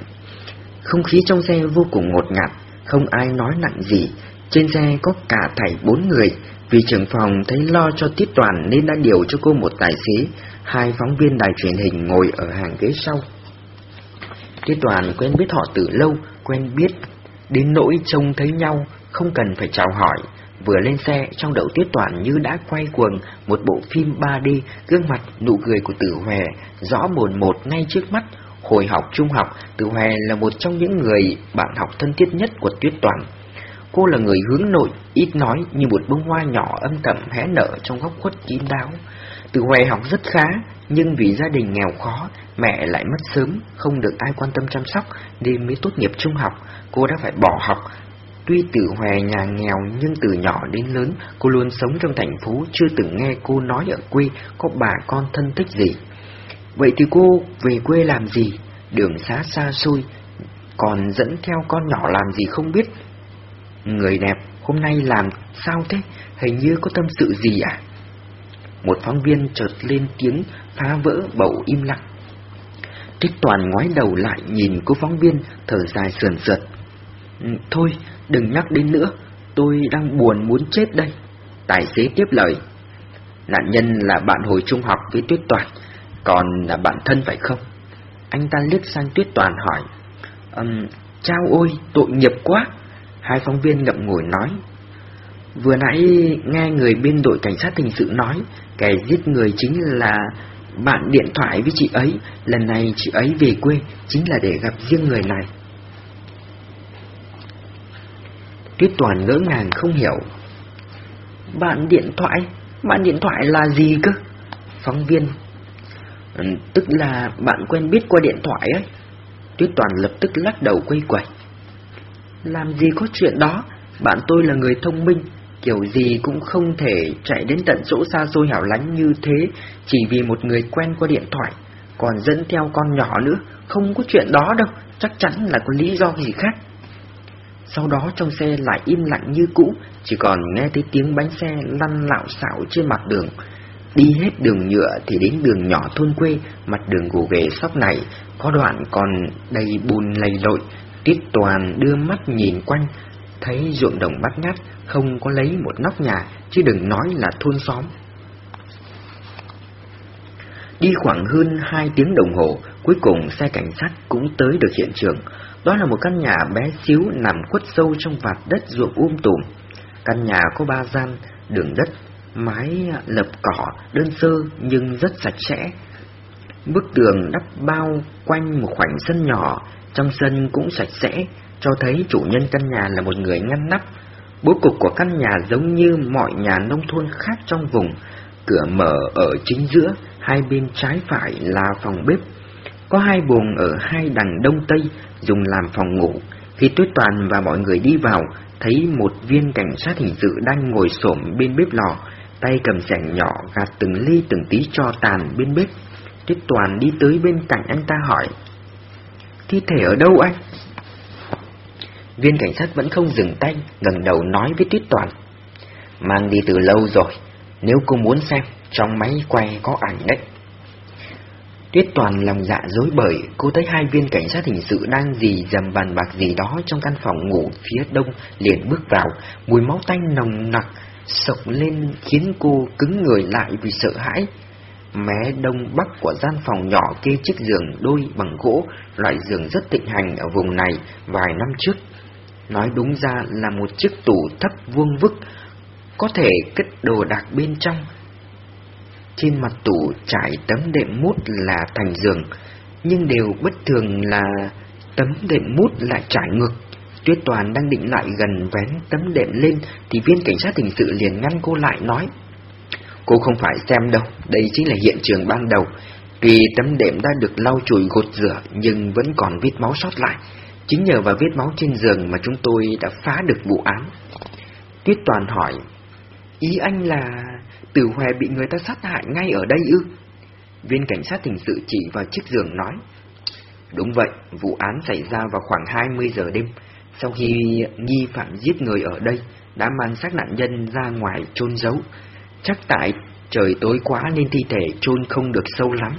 không khí trong xe vô cùng ngột ngạt, không ai nói nặng gì. Trên xe có cả thảy bốn người, vì trưởng phòng thấy lo cho tiết toàn nên đã điều cho cô một tài xế, hai phóng viên đài truyền hình ngồi ở hàng ghế sau. Tiết toàn quen biết họ từ lâu, quen biết, đến nỗi trông thấy nhau, không cần phải chào hỏi. Vừa lên xe, trong đầu tiết toàn như đã quay cuồng một bộ phim 3D, gương mặt, nụ cười của tử hòe, rõ mồn một ngay trước mắt, Hồi học trung học, Từ Hoè là một trong những người bạn học thân thiết nhất của Tuyết Toàn. Cô là người hướng nội, ít nói như một bông hoa nhỏ âm thầm hé nở trong góc khuất kín đáo. Từ hoài học rất khá, nhưng vì gia đình nghèo khó, mẹ lại mất sớm, không được ai quan tâm chăm sóc, nên mới tốt nghiệp trung học, cô đã phải bỏ học. Tuy từ hoè nhà nghèo nhưng từ nhỏ đến lớn, cô luôn sống trong thành phố, chưa từng nghe cô nói ở quê có bà con thân thích gì. Vậy thì cô về quê làm gì? Đường xá xa xôi, còn dẫn theo con nhỏ làm gì không biết. Người đẹp, hôm nay làm sao thế? Hình như có tâm sự gì à? Một phóng viên chợt lên tiếng phá vỡ bầu im lặng. Trích toàn ngoái đầu lại nhìn cô phóng viên, thở dài sườn sượt. Ừ, thôi, đừng nhắc đến nữa, tôi đang buồn muốn chết đây. Tài xế tiếp lời. Nạn nhân là bạn hồi trung học với Tuyết Toàn, còn là bạn thân phải không? Anh ta liếc sang Tuyết Toàn hỏi. Um, chao ôi, tội nghiệp quá. Hai phóng viên ngậm ngùi nói. Vừa nãy nghe người bên đội cảnh sát hình sự nói, kẻ giết người chính là bạn điện thoại với chị ấy, lần này chị ấy về quê chính là để gặp riêng người này. Tuyết Toàn ngỡ ngàng không hiểu. Bạn điện thoại? Bạn điện thoại là gì cơ? Phóng viên. Ừ, tức là bạn quen biết qua điện thoại ấy. Tuyết Toàn lập tức lắc đầu quay quẩy. Làm gì có chuyện đó, bạn tôi là người thông minh, kiểu gì cũng không thể chạy đến tận chỗ xa xôi hẻo lánh như thế chỉ vì một người quen qua điện thoại, còn dẫn theo con nhỏ nữa, không có chuyện đó đâu, chắc chắn là có lý do gì khác. Sau đó trong xe lại im lặng như cũ, chỉ còn nghe thấy tiếng bánh xe lăn lạo xạo trên mặt đường. Đi hết đường nhựa thì đến đường nhỏ thôn quê, mặt đường gồ ghề sóc này, có đoạn còn đầy bùn lầy lội, Tiết Toàn đưa mắt nhìn quanh, thấy ruộng đồng bát ngát, không có lấy một nóc nhà, chứ đừng nói là thôn xóm. Đi khoảng hơn hai tiếng đồng hồ, cuối cùng xe cảnh sát cũng tới được hiện trường. Đó là một căn nhà bé xíu nằm khuất sâu trong vạt đất ruộng um tùm. Căn nhà có ba gian, đường đất, mái lập cỏ, đơn sơ nhưng rất sạch sẽ. Bức tường đắp bao quanh một khoảng sân nhỏ, trong sân cũng sạch sẽ, cho thấy chủ nhân căn nhà là một người ngăn nắp. Bố cục của căn nhà giống như mọi nhà nông thôn khác trong vùng, cửa mở ở chính giữa, hai bên trái phải là phòng bếp. Có hai buồng ở hai đằng đông tây dùng làm phòng ngủ. Khi Tuyết Toàn và mọi người đi vào, thấy một viên cảnh sát hình sự đang ngồi xổm bên bếp lò, tay cầm sẻng nhỏ gạt từng ly từng tí cho tàn bên bếp. Tuyết Toàn đi tới bên cạnh anh ta hỏi, Thi thể ở đâu anh? Viên cảnh sát vẫn không dừng tay, ngẩng đầu nói với Tuyết Toàn. Mang đi từ lâu rồi, nếu cô muốn xem, trong máy quay có ảnh đấy. Tuyết Toàn lòng dạ dối bời, cô thấy hai viên cảnh sát hình sự đang gì dầm bàn bạc gì đó trong căn phòng ngủ phía đông, liền bước vào, mùi máu tanh nồng nặc, sộc lên khiến cô cứng người lại vì sợ hãi. Mé đông bắc của gian phòng nhỏ kê chiếc giường đôi bằng gỗ, loại giường rất thịnh hành ở vùng này vài năm trước. Nói đúng ra là một chiếc tủ thấp vuông vức, có thể cất đồ đạc bên trong. Trên mặt tủ trải tấm đệm mút là thành giường, nhưng điều bất thường là tấm đệm mút lại trải ngược. Tuyết Toàn đang định lại gần vén tấm đệm lên thì viên cảnh sát hình sự liền ngăn cô lại nói Cô không phải xem đâu, đây chính là hiện trường ban đầu. Vì tấm đệm đã được lau chùi gột rửa nhưng vẫn còn vết máu sót lại. Chính nhờ vào vết máu trên giường mà chúng tôi đã phá được vụ án. Tuyết Toàn hỏi, ý anh là Tử Hòe bị người ta sát hại ngay ở đây ư? Viên cảnh sát hình sự chỉ vào chiếc giường nói, Đúng vậy, vụ án xảy ra vào khoảng 20 giờ đêm, sau khi nghi phạm giết người ở đây, đã mang xác nạn nhân ra ngoài chôn giấu. Chắc tại trời tối quá nên thi thể chôn không được sâu lắm.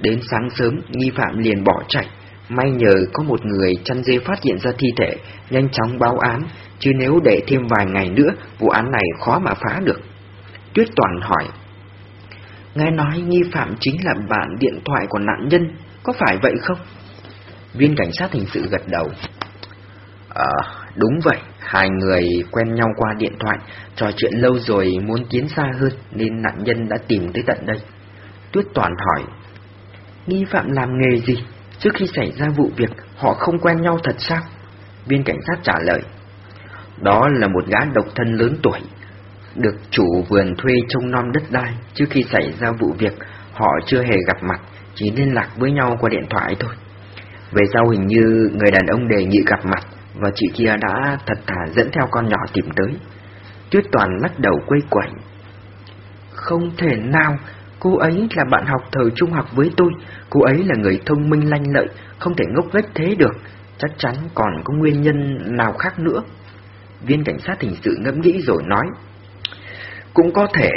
Đến sáng sớm, nghi phạm liền bỏ chạy. May nhờ có một người chăn dê phát hiện ra thi thể, nhanh chóng báo án, chứ nếu để thêm vài ngày nữa, vụ án này khó mà phá được. Tuyết Toàn hỏi, Nghe nói nghi phạm chính là bạn điện thoại của nạn nhân, có phải vậy không? Viên cảnh sát hình sự gật đầu. Ờ, đúng vậy, hai người quen nhau qua điện thoại, trò chuyện lâu rồi muốn tiến xa hơn nên nạn nhân đã tìm tới tận đây. Tuyết Toàn hỏi, nghi phạm làm nghề gì? Trước khi xảy ra vụ việc, họ không quen nhau thật sao? Viên cảnh sát trả lời, Đó là một gã độc thân lớn tuổi, được chủ vườn thuê trông nom đất đai. Trước khi xảy ra vụ việc, họ chưa hề gặp mặt, chỉ liên lạc với nhau qua điện thoại thôi. Về sau hình như người đàn ông đề nghị gặp mặt, và chị kia đã thật thà dẫn theo con nhỏ tìm tới. Tuyết Toàn lắc đầu quây quảnh Không thể nào, cô ấy là bạn học thời trung học với tôi, cô ấy là người thông minh lanh lợi, không thể ngốc nghếch thế được, chắc chắn còn có nguyên nhân nào khác nữa. Viên cảnh sát hình sự ngẫm nghĩ rồi nói. Cũng có thể,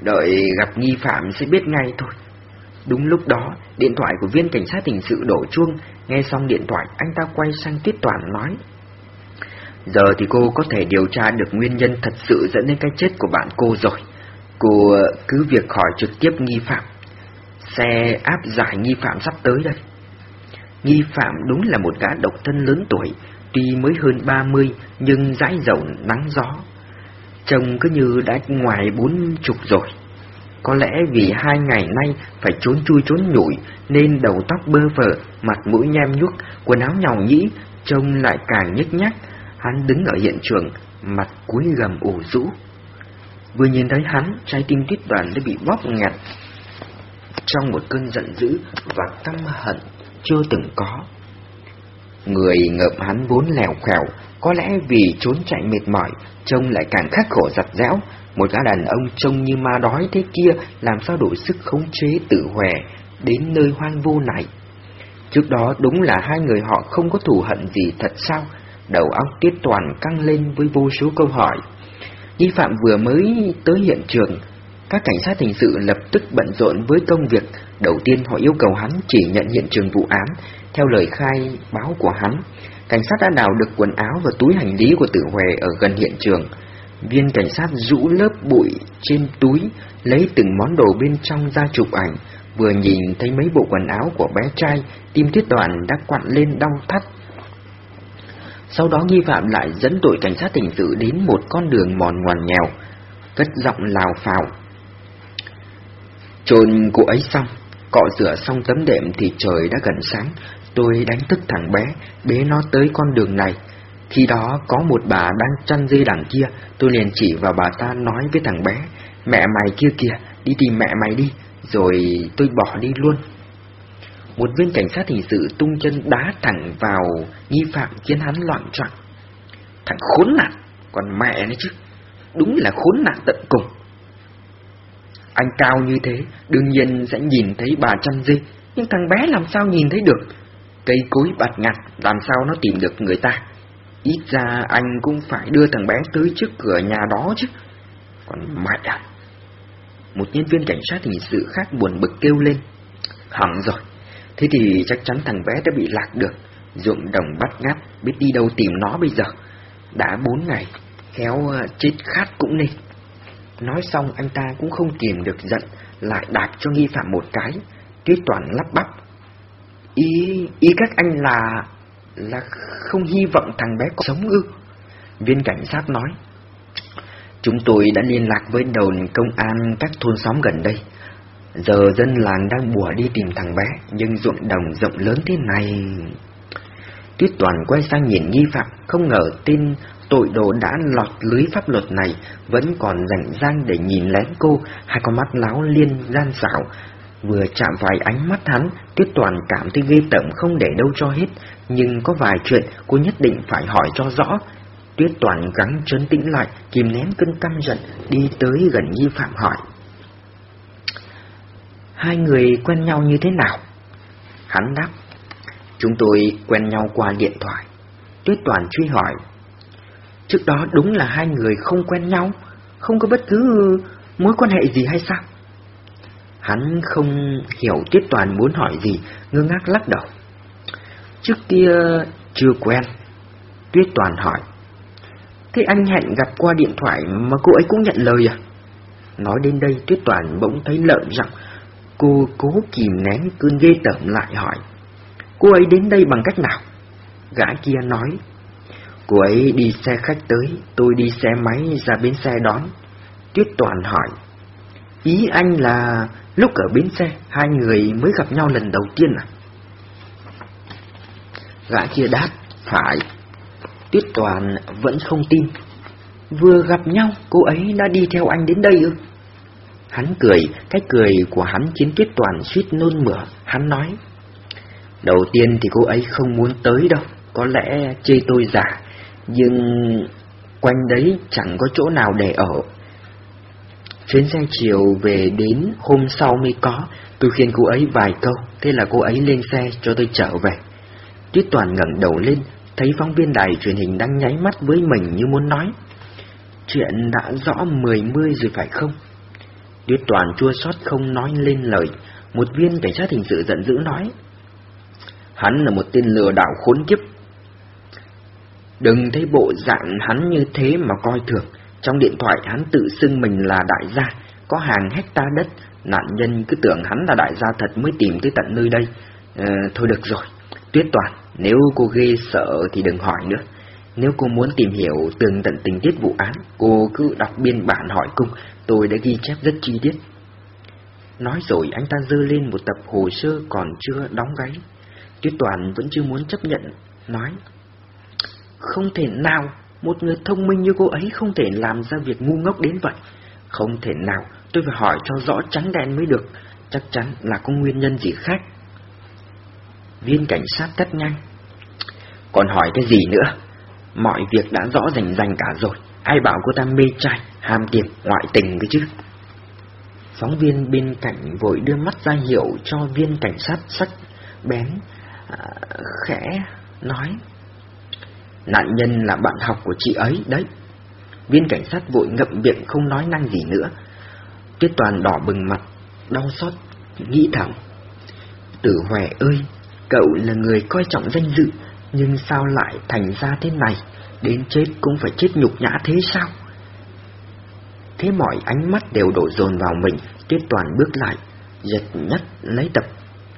đợi gặp nghi phạm sẽ biết ngay thôi. Đúng lúc đó, điện thoại của viên cảnh sát hình sự đổ chuông, nghe xong điện thoại anh ta quay sang Tuyết Toàn nói. Giờ thì cô có thể điều tra được nguyên nhân thật sự dẫn đến cái chết của bạn cô rồi. Cô ờ, cứ việc hỏi trực tiếp nghi phạm. Xe áp giải nghi phạm sắp tới đây. Nghi phạm đúng là một gã độc thân lớn tuổi, tuy mới hơn 30 nhưng dãi dầu nắng gió. Trông cứ như đã ngoài bốn chục rồi. Có lẽ vì hai ngày nay phải trốn chui trốn nhủi nên đầu tóc bơ phờ, mặt mũi nhem nhuốc, quần áo nhàu nhĩ, trông lại càng nhếch nhác. Hắn đứng ở hiện trường, mặt cúi gầm ủ rũ. Vừa nhìn thấy hắn, trái tim tuyết đoàn đã bị bóp nghẹt trong một cơn giận dữ và căm hận chưa từng có. Người ngợm hắn vốn lèo khèo, có lẽ vì trốn chạy mệt mỏi, trông lại càng khắc khổ giặt giẽo. Một gã đàn ông trông như ma đói thế kia làm sao đủ sức khống chế tự hòe đến nơi hoang vu này. Trước đó đúng là hai người họ không có thù hận gì thật sao? Đầu óc tiết toàn căng lên với vô số câu hỏi. Nghi phạm vừa mới tới hiện trường, các cảnh sát hình sự lập tức bận rộn với công việc. Đầu tiên họ yêu cầu hắn chỉ nhận hiện trường vụ án, theo lời khai báo của hắn. Cảnh sát đã đào được quần áo và túi hành lý của tử Huệ ở gần hiện trường. Viên cảnh sát rũ lớp bụi trên túi, lấy từng món đồ bên trong ra chụp ảnh. Vừa nhìn thấy mấy bộ quần áo của bé trai, tim thiết đoàn đã quặn lên đau thắt. Sau đó nghi phạm lại dẫn đội cảnh sát hình sự đến một con đường mòn ngoằn nghèo, cất giọng lào phào. Trồn cô ấy xong, cọ rửa xong tấm đệm thì trời đã gần sáng, tôi đánh thức thằng bé, bế nó tới con đường này. Khi đó có một bà đang chăn dê đằng kia, tôi liền chỉ vào bà ta nói với thằng bé, mẹ mày kia kìa, đi tìm mẹ mày đi, rồi tôi bỏ đi luôn. Một viên cảnh sát hình sự tung chân đá thẳng vào nghi phạm khiến hắn loạn choạng. Thằng khốn nạn, còn mẹ nó chứ, đúng là khốn nạn tận cùng. Anh cao như thế, đương nhiên sẽ nhìn thấy bà chăn dê, nhưng thằng bé làm sao nhìn thấy được? Cây cối bạt ngặt, làm sao nó tìm được người ta? Ít ra anh cũng phải đưa thằng bé tới trước cửa nhà đó chứ. Còn mẹ à? Một nhân viên cảnh sát hình sự khác buồn bực kêu lên. Hỏng rồi, thế thì chắc chắn thằng bé đã bị lạc được. Dụng đồng bắt ngáp biết đi đâu tìm nó bây giờ. Đã bốn ngày, khéo ờ, chết khát cũng nên. Nói xong anh ta cũng không kìm được giận, lại đạp cho nghi phạm một cái. Tuyết toàn lắp bắp. Ý, ý các anh là... là không hy vọng thằng bé có sống ư? Viên cảnh sát nói. Chúng tôi đã liên lạc với đồn công an các thôn xóm gần đây. Giờ dân làng đang bùa đi tìm thằng bé, nhưng ruộng đồng rộng lớn thế này... Tuyết Toàn quay sang nhìn nghi phạm, không ngờ tin tội đồ đã lọt lưới pháp luật này vẫn còn rảnh rang để nhìn lén cô, hai con mắt láo liên gian xảo. Vừa chạm vài ánh mắt hắn, Tuyết Toàn cảm thấy ghê tởm không để đâu cho hết, nhưng có vài chuyện cô nhất định phải hỏi cho rõ. Tuyết Toàn gắng trấn tĩnh lại, kìm nén cơn căm giận, đi tới gần nghi phạm hỏi. Hai người quen nhau như thế nào? Hắn đáp, chúng tôi quen nhau qua điện thoại. Tuyết Toàn truy hỏi, trước đó đúng là hai người không quen nhau, không có bất cứ mối quan hệ gì hay sao? Hắn không hiểu Tuyết Toàn muốn hỏi gì, ngơ ngác lắc đầu. Trước kia chưa quen. Tuyết Toàn hỏi. Thế anh hẹn gặp qua điện thoại mà cô ấy cũng nhận lời à? Nói đến đây Tuyết Toàn bỗng thấy lợn giọng. Cô cố kìm nén cơn ghê tởm lại hỏi. Cô ấy đến đây bằng cách nào? Gã kia nói. Cô ấy đi xe khách tới, tôi đi xe máy ra bến xe đón. Tuyết Toàn hỏi. Ý anh là lúc ở bến xe, hai người mới gặp nhau lần đầu tiên à? Gã kia đáp, phải. Tuyết Toàn vẫn không tin. Vừa gặp nhau, cô ấy đã đi theo anh đến đây ư? Hắn cười, cái cười của hắn khiến Tuyết Toàn suýt nôn mửa. Hắn nói, đầu tiên thì cô ấy không muốn tới đâu, có lẽ chê tôi giả, nhưng quanh đấy chẳng có chỗ nào để ở. Chuyến xe chiều về đến hôm sau mới có, tôi khuyên cô ấy vài câu, thế là cô ấy lên xe cho tôi trở về. Tuyết Toàn ngẩng đầu lên, thấy phóng viên đài truyền hình đang nháy mắt với mình như muốn nói. Chuyện đã rõ mười mươi rồi phải không? Tuyết Toàn chua xót không nói lên lời, một viên cảnh sát hình sự giận dữ nói. Hắn là một tên lừa đảo khốn kiếp. Đừng thấy bộ dạng hắn như thế mà coi thường. Trong điện thoại hắn tự xưng mình là đại gia, có hàng hecta đất, nạn nhân cứ tưởng hắn là đại gia thật mới tìm tới tận nơi đây. À, thôi được rồi, Tuyết Toàn, nếu cô ghê sợ thì đừng hỏi nữa. Nếu cô muốn tìm hiểu tường tận tình tiết vụ án, cô cứ đọc biên bản hỏi cung, tôi đã ghi chép rất chi tiết. Nói rồi anh ta dơ lên một tập hồ sơ còn chưa đóng gáy. Tuyết Toàn vẫn chưa muốn chấp nhận, nói Không thể nào, một người thông minh như cô ấy không thể làm ra việc ngu ngốc đến vậy. Không thể nào, tôi phải hỏi cho rõ trắng đen mới được, chắc chắn là có nguyên nhân gì khác. Viên cảnh sát cắt nhanh. Còn hỏi cái gì nữa? Mọi việc đã rõ rành rành cả rồi, ai bảo cô ta mê trai, ham tiền, ngoại tình cơ chứ? Phóng viên bên cạnh vội đưa mắt ra hiệu cho viên cảnh sát sắc bén, à, khẽ nói. Nạn nhân là bạn học của chị ấy đấy. Viên cảnh sát vội ngậm miệng không nói năng gì nữa. Tuyết toàn đỏ bừng mặt, đau xót, nghĩ thầm. Tử Hòe ơi, cậu là người coi trọng danh dự, nhưng sao lại thành ra thế này, đến chết cũng phải chết nhục nhã thế sao? Thế mọi ánh mắt đều đổ dồn vào mình, Tuyết Toàn bước lại, giật nhất lấy tập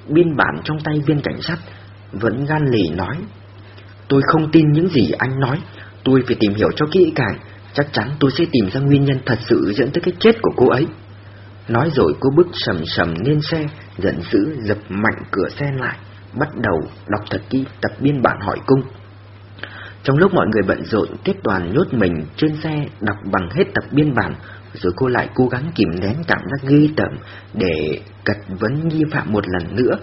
biên bản trong tay viên cảnh sát, vẫn gan lì nói. Tôi không tin những gì anh nói, tôi phải tìm hiểu cho kỹ càng, chắc chắn tôi sẽ tìm ra nguyên nhân thật sự dẫn tới cái chết của cô ấy. Nói rồi cô bước sầm sầm lên xe, giận dữ dập mạnh cửa xe lại, bắt đầu đọc thật kỹ tập biên bản hỏi cung. Trong lúc mọi người bận rộn, kết Toàn nhốt mình trên xe đọc bằng hết tập biên bản, rồi cô lại cố gắng kìm nén cảm giác ghê tởm để cật vấn nghi phạm một lần nữa.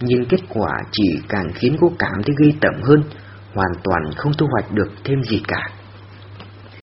Nhưng kết quả chỉ càng khiến cô cảm thấy ghê tởm hơn, hoàn toàn không thu hoạch được thêm gì cả.